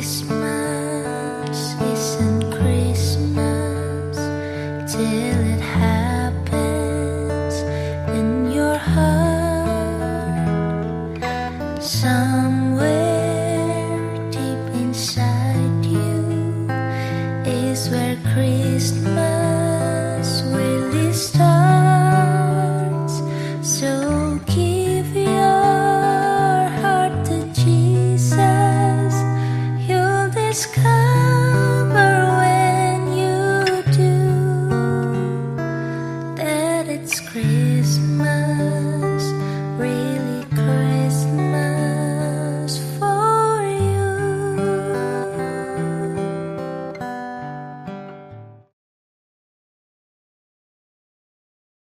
Christmas isn't Christmas till it happens in your heart somewhere deep inside you is where Christmas really starts.